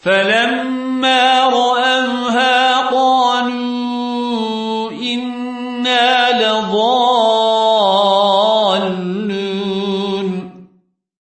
فلما رأوها قالوا إنا لضالون